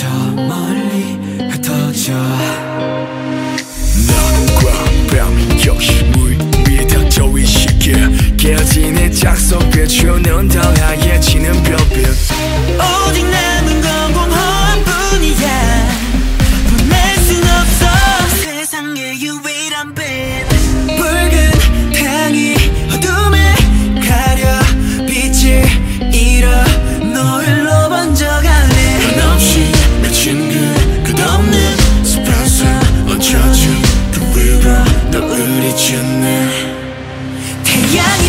저 멀리 흩어져. 낮과 밤 역시 물 위에 닥쳐 의식에 깨지는 짝 속에 추는 당하게 지는 별빛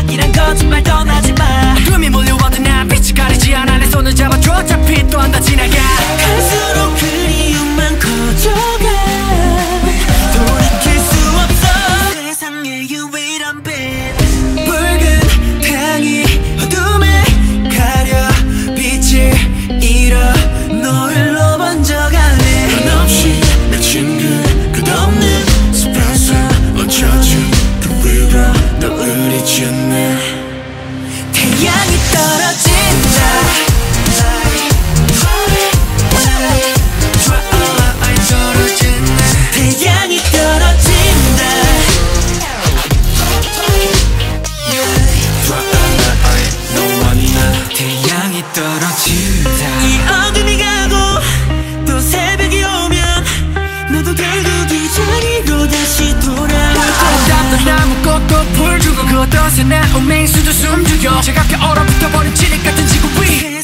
착이란 거짓말 떠나지 마. 꿈이 몰려와도 난 빛이 가리지 않아. 내 손을 잡아 어떤 새나 운명수도 숨죽여. 차갑게 얼어붙어버린 진흙 같은 지구 위.